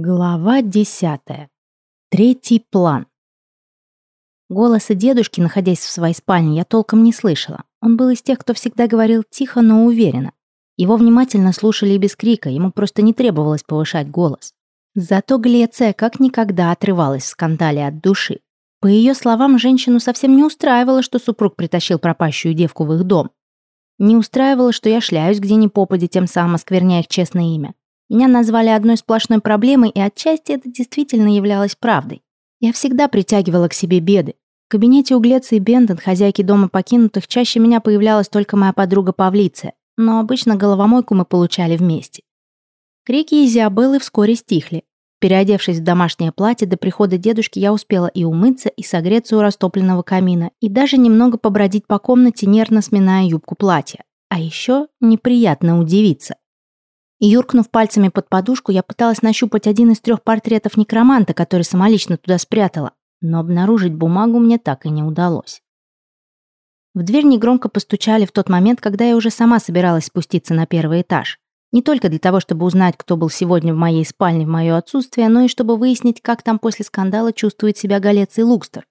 Глава десятая. Третий план. Голоса дедушки, находясь в своей спальне, я толком не слышала. Он был из тех, кто всегда говорил тихо, но уверенно. Его внимательно слушали и без крика, ему просто не требовалось повышать голос. Зато Глеция как никогда отрывалась в скандале от души. По ее словам, женщину совсем не устраивало, что супруг притащил пропащую девку в их дом. Не устраивало, что я шляюсь где ни попади, тем самым оскверняя их честное имя. Меня назвали одной сплошной проблемой, и отчасти это действительно являлось правдой. Я всегда притягивала к себе беды. В кабинете у Глеции и Бентон, хозяйки дома покинутых, чаще меня появлялась только моя подруга Павлиция, но обычно головомойку мы получали вместе. Крики Изиабеллы вскоре стихли. Переодевшись в домашнее платье, до прихода дедушки я успела и умыться, и согреться у растопленного камина, и даже немного побродить по комнате, нервно сминая юбку платья. А еще неприятно удивиться. Юркнув пальцами под подушку, я пыталась нащупать один из трех портретов некроманта, который самолично туда спрятала, но обнаружить бумагу мне так и не удалось. В дверь негромко постучали в тот момент, когда я уже сама собиралась спуститься на первый этаж. Не только для того, чтобы узнать, кто был сегодня в моей спальне в мое отсутствие, но и чтобы выяснить, как там после скандала чувствует себя Галец и Лукстер.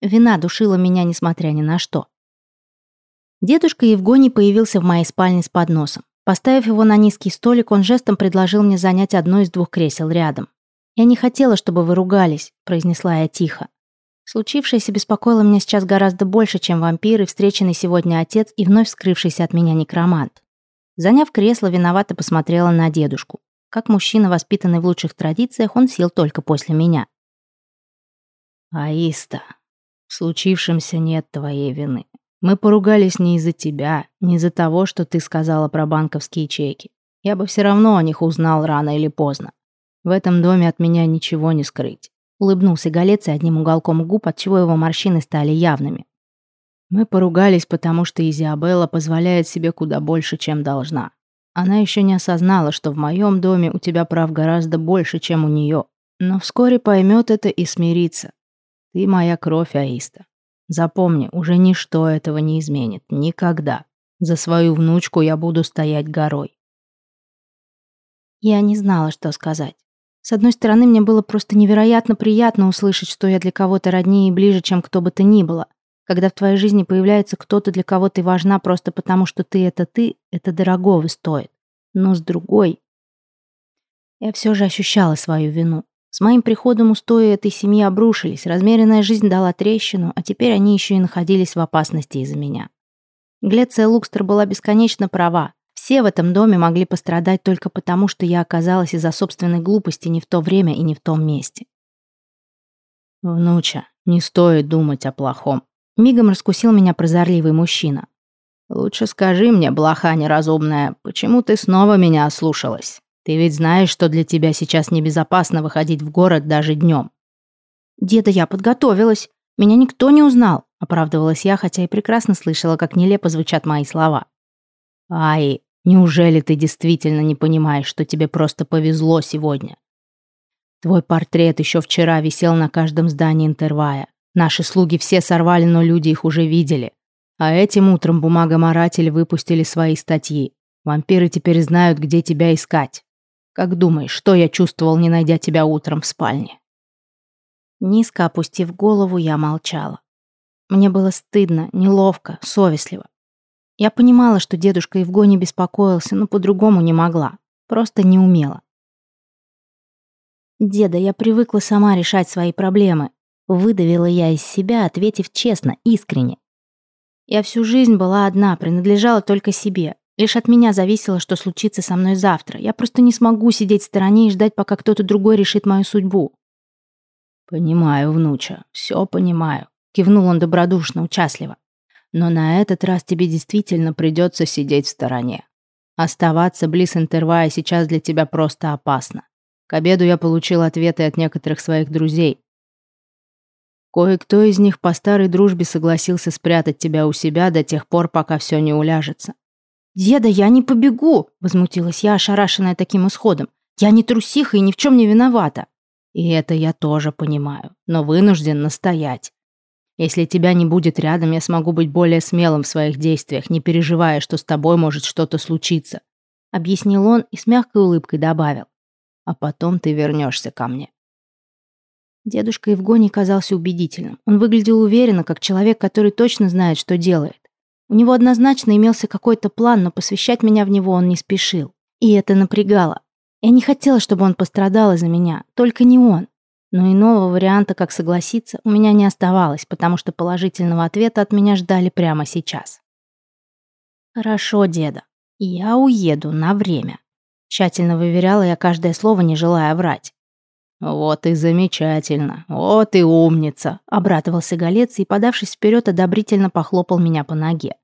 Вина душила меня, несмотря ни на что. Дедушка Евгоний появился в моей спальне с подносом. Поставив его на низкий столик, он жестом предложил мне занять одно из двух кресел рядом. «Я не хотела, чтобы вы ругались», — произнесла я тихо. Случившееся беспокоило меня сейчас гораздо больше, чем вампир и встреченный сегодня отец и вновь скрывшийся от меня некромант. Заняв кресло, виновато посмотрела на дедушку. Как мужчина, воспитанный в лучших традициях, он сел только после меня. «Аиста, в случившемся нет твоей вины. Мы поругались не из-за тебя, не из-за того, что ты сказала про банковские чеки. Я бы все равно о них узнал рано или поздно. В этом доме от меня ничего не скрыть. Улыбнулся Галец и одним уголком губ, отчего его морщины стали явными. Мы поругались, потому что Изиабелла позволяет себе куда больше, чем должна. Она еще не осознала, что в моем доме у тебя прав гораздо больше, чем у нее. Но вскоре поймет это и смирится. Ты моя кровь, Аиста. Запомни, уже ничто этого не изменит. Никогда. За свою внучку я буду стоять горой. Я не знала, что сказать. С одной стороны, мне было просто невероятно приятно услышать, что я для кого-то роднее и ближе, чем кто бы то ни было. Когда в твоей жизни появляется кто-то, для кого ты важна просто потому, что ты — это ты, это дорогого стоит. Но с другой... Я все же ощущала свою вину. С моим приходом устои этой семьи обрушились, размеренная жизнь дала трещину, а теперь они еще и находились в опасности из-за меня. Глеция Лукстер была бесконечно права. Все в этом доме могли пострадать только потому, что я оказалась из-за собственной глупости не в то время и не в том месте. «Внуча, не стоит думать о плохом», — мигом раскусил меня прозорливый мужчина. «Лучше скажи мне, блоха неразумная, почему ты снова меня ослушалась?» Ты ведь знаешь, что для тебя сейчас небезопасно выходить в город даже днем. Деда, я подготовилась. Меня никто не узнал, оправдывалась я, хотя и прекрасно слышала, как нелепо звучат мои слова. Ай, неужели ты действительно не понимаешь, что тебе просто повезло сегодня? Твой портрет еще вчера висел на каждом здании Интервая. Наши слуги все сорвали, но люди их уже видели. А этим утром бумагоморатели выпустили свои статьи. Вампиры теперь знают, где тебя искать. Как думаешь, что я чувствовал, не найдя тебя утром в спальне?» Низко опустив голову, я молчала. Мне было стыдно, неловко, совестливо. Я понимала, что дедушка Евгоний беспокоился, но по-другому не могла. Просто не умела. «Деда, я привыкла сама решать свои проблемы», выдавила я из себя, ответив честно, искренне. Я всю жизнь была одна, принадлежала только себе. Лишь от меня зависело, что случится со мной завтра. Я просто не смогу сидеть в стороне и ждать, пока кто-то другой решит мою судьбу. «Понимаю, внуча, все понимаю», — кивнул он добродушно, участливо. «Но на этот раз тебе действительно придется сидеть в стороне. Оставаться близ интервая сейчас для тебя просто опасно. К обеду я получил ответы от некоторых своих друзей. Кое-кто из них по старой дружбе согласился спрятать тебя у себя до тех пор, пока все не уляжется. «Деда, я не побегу!» — возмутилась я, ошарашенная таким исходом. «Я не трусиха и ни в чем не виновата!» «И это я тоже понимаю, но вынужден настоять. Если тебя не будет рядом, я смогу быть более смелым в своих действиях, не переживая, что с тобой может что-то случиться», — объяснил он и с мягкой улыбкой добавил. А потом ты вернешься ко мне. Дедушка Евгоний казался убедительным. Он выглядел уверенно, как человек, который точно знает, что делает. У него однозначно имелся какой-то план, но посвящать меня в него он не спешил. И это напрягало. Я не хотела, чтобы он пострадал из-за меня, только не он. Но иного варианта, как согласиться, у меня не оставалось, потому что положительного ответа от меня ждали прямо сейчас. «Хорошо, деда, я уеду на время», — тщательно выверяла я каждое слово, не желая врать. «Вот и замечательно, вот и умница», — обратывался Голец и, подавшись вперед, одобрительно похлопал меня по ноге.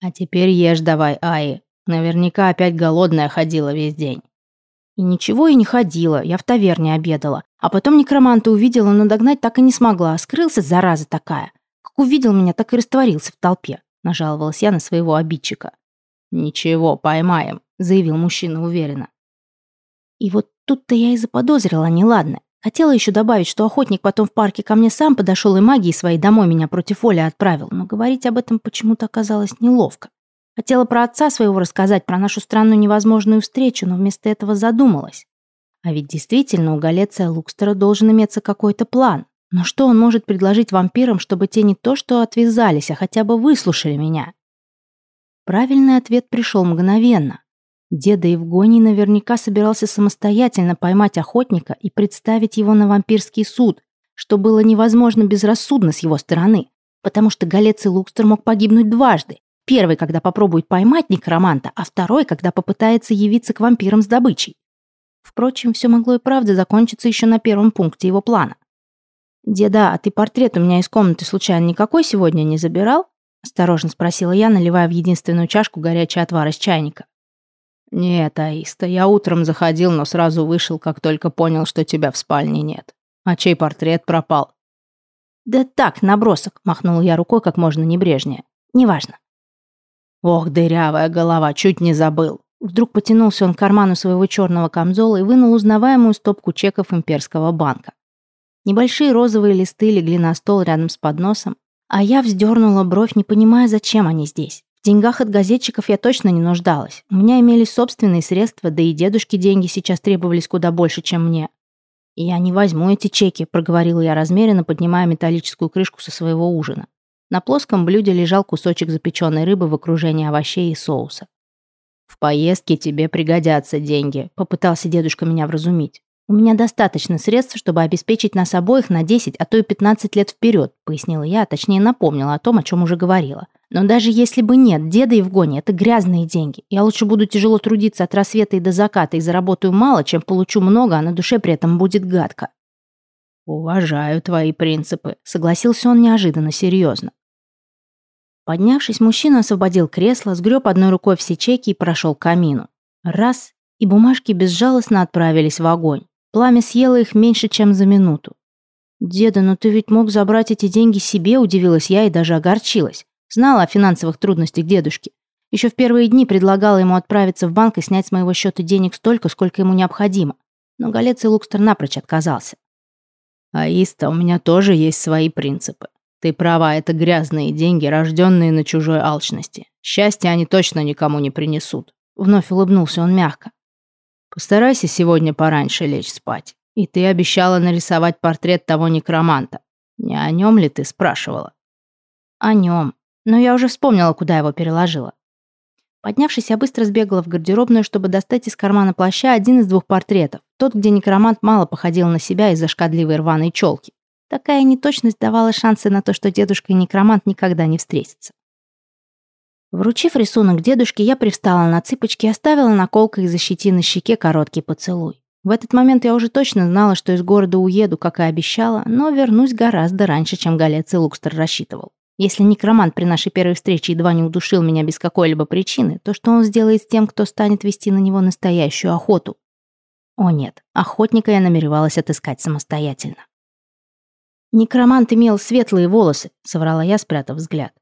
«А теперь ешь давай, Аи. Наверняка опять голодная ходила весь день». И ничего и не ходила, я в таверне обедала. А потом некроманта увидела, но догнать так и не смогла. Скрылся, зараза такая. Как увидел меня, так и растворился в толпе. Нажаловалась я на своего обидчика. «Ничего, поймаем», — заявил мужчина уверенно. И вот тут-то я и заподозрила неладно. Хотела еще добавить, что охотник потом в парке ко мне сам подошел и магией своей домой меня против воли отправил, но говорить об этом почему-то оказалось неловко. Хотела про отца своего рассказать, про нашу странную невозможную встречу, но вместо этого задумалась. А ведь действительно у Галеция Лукстера должен иметься какой-то план. Но что он может предложить вампирам, чтобы те не то что отвязались, а хотя бы выслушали меня? Правильный ответ пришел мгновенно. Деда Евгоний наверняка собирался самостоятельно поймать охотника и представить его на вампирский суд, что было невозможно безрассудно с его стороны, потому что Галец и Лукстер мог погибнуть дважды. Первый, когда попробует поймать некроманта, а второй, когда попытается явиться к вампирам с добычей. Впрочем, все могло и правда закончиться еще на первом пункте его плана. «Деда, а ты портрет у меня из комнаты случайно никакой сегодня не забирал?» Осторожно спросила я, наливая в единственную чашку горячий отвар из чайника. «Нет, Аиста, я утром заходил, но сразу вышел, как только понял, что тебя в спальне нет. А чей портрет пропал?» «Да так, набросок», — махнул я рукой как можно небрежнее. «Неважно». Ох, дырявая голова, чуть не забыл. Вдруг потянулся он к карману своего черного камзола и вынул узнаваемую стопку чеков имперского банка. Небольшие розовые листы легли на стол рядом с подносом, а я вздернула бровь, не понимая, зачем они здесь. Деньгах от газетчиков я точно не нуждалась. У меня имелись собственные средства, да и дедушке деньги сейчас требовались куда больше, чем мне. «Я не возьму эти чеки», — проговорила я размеренно, поднимая металлическую крышку со своего ужина. На плоском блюде лежал кусочек запеченной рыбы в окружении овощей и соуса. «В поездке тебе пригодятся деньги», — попытался дедушка меня вразумить. «У меня достаточно средств, чтобы обеспечить нас обоих на 10, а то и 15 лет вперед», — пояснила я, а точнее напомнила о том, о чем уже говорила. «Но даже если бы нет, деда Евгония — это грязные деньги. Я лучше буду тяжело трудиться от рассвета и до заката и заработаю мало, чем получу много, а на душе при этом будет гадко». «Уважаю твои принципы», — согласился он неожиданно серьезно. Поднявшись, мужчина освободил кресло, сгреб одной рукой все чеки и прошел к камину. Раз, и бумажки безжалостно отправились в огонь. Пламя съело их меньше, чем за минуту. «Деда, но ты ведь мог забрать эти деньги себе», – удивилась я и даже огорчилась. Знала о финансовых трудностях дедушки. Еще в первые дни предлагала ему отправиться в банк и снять с моего счета денег столько, сколько ему необходимо. Но Галец и Лукстер напрочь отказался. «Аиста, у меня тоже есть свои принципы. Ты права, это грязные деньги, рожденные на чужой алчности. Счастья они точно никому не принесут». Вновь улыбнулся он мягко. «Постарайся сегодня пораньше лечь спать. И ты обещала нарисовать портрет того некроманта. Не о нем ли ты спрашивала?» «О нем. Но я уже вспомнила, куда его переложила. Поднявшись, я быстро сбегала в гардеробную, чтобы достать из кармана плаща один из двух портретов. Тот, где некромант мало походил на себя из-за шкадливой рваной челки. Такая неточность давала шансы на то, что дедушка и некромант никогда не встретятся. Вручив рисунок дедушке, я привстала на цыпочки и оставила наколкой из-за на щеке короткий поцелуй. В этот момент я уже точно знала, что из города уеду, как и обещала, но вернусь гораздо раньше, чем Галец и Лукстер рассчитывал. Если некромант при нашей первой встрече едва не удушил меня без какой-либо причины, то что он сделает с тем, кто станет вести на него настоящую охоту? О нет, охотника я намеревалась отыскать самостоятельно. Некромант имел светлые волосы, соврала я, спрятав взгляд.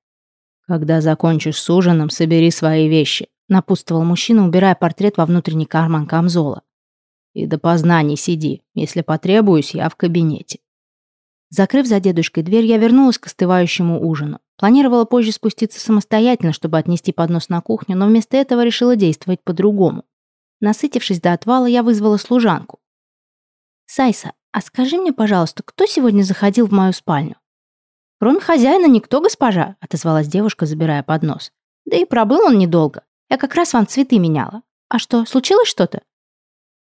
Когда закончишь с ужином, собери свои вещи, напутствовал мужчина, убирая портрет во внутренний карман камзола. И допоздна не сиди. Если потребуюсь, я в кабинете. Закрыв за дедушкой дверь, я вернулась к остывающему ужину. Планировала позже спуститься самостоятельно, чтобы отнести поднос на кухню, но вместо этого решила действовать по-другому. Насытившись до отвала, я вызвала служанку. «Сайса, а скажи мне, пожалуйста, кто сегодня заходил в мою спальню?» «Кроме хозяина никто, госпожа», — отозвалась девушка, забирая поднос. «Да и пробыл он недолго. Я как раз вам цветы меняла. А что, случилось что-то?»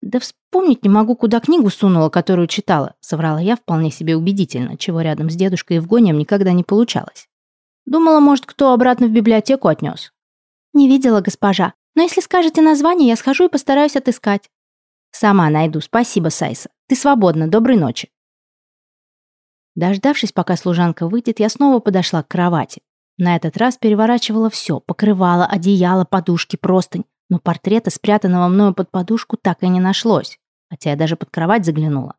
«Да вспомнить не могу, куда книгу сунула, которую читала», — соврала я вполне себе убедительно, чего рядом с дедушкой Евгонием никогда не получалось. «Думала, может, кто обратно в библиотеку отнес». «Не видела, госпожа. Но если скажете название, я схожу и постараюсь отыскать». «Сама найду. Спасибо, Сайса. Ты свободна. Доброй ночи». Дождавшись, пока служанка выйдет, я снова подошла к кровати. На этот раз переворачивала все, покрывала, одеяло, подушки, простынь, но портрета, спрятанного мною под подушку, так и не нашлось, хотя я даже под кровать заглянула.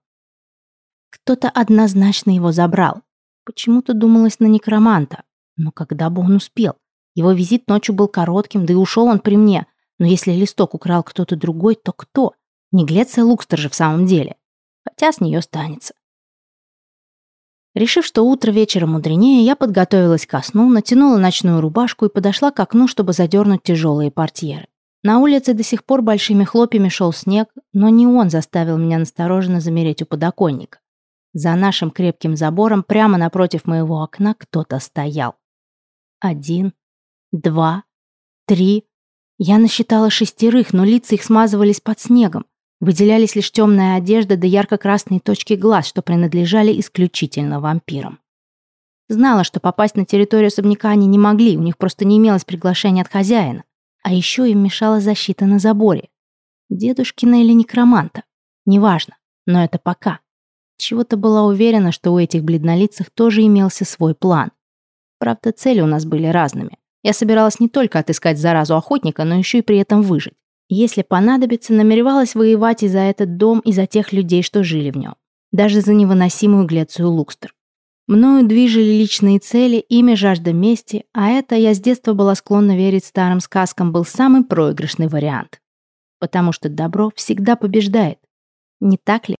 Кто-то однозначно его забрал. Почему-то думалось на некроманта. Но когда бы он успел? Его визит ночью был коротким, да и ушел он при мне. Но если листок украл кто-то другой, то кто? Не Глеция Лукстер же в самом деле. Хотя с нее станется. Решив, что утро вечера мудренее, я подготовилась ко сну, натянула ночную рубашку и подошла к окну, чтобы задернуть тяжелые портьеры. На улице до сих пор большими хлопьями шел снег, но не он заставил меня настороженно замереть у подоконника. За нашим крепким забором прямо напротив моего окна кто-то стоял. Один, два, три. Я насчитала шестерых, но лица их смазывались под снегом. Выделялись лишь темная одежда да ярко-красные точки глаз, что принадлежали исключительно вампирам. Знала, что попасть на территорию особняка они не могли, у них просто не имелось приглашения от хозяина. А еще им мешала защита на заборе. Дедушкина или некроманта. Неважно, но это пока. Чего-то была уверена, что у этих бледнолицых тоже имелся свой план. Правда, цели у нас были разными. Я собиралась не только отыскать заразу охотника, но еще и при этом выжить. Если понадобится, намеревалась воевать и за этот дом, и за тех людей, что жили в нем. Даже за невыносимую Глецию Лукстер. Мною движили личные цели, имя жажда мести, а это я с детства была склонна верить старым сказкам, был самый проигрышный вариант. Потому что добро всегда побеждает. Не так ли?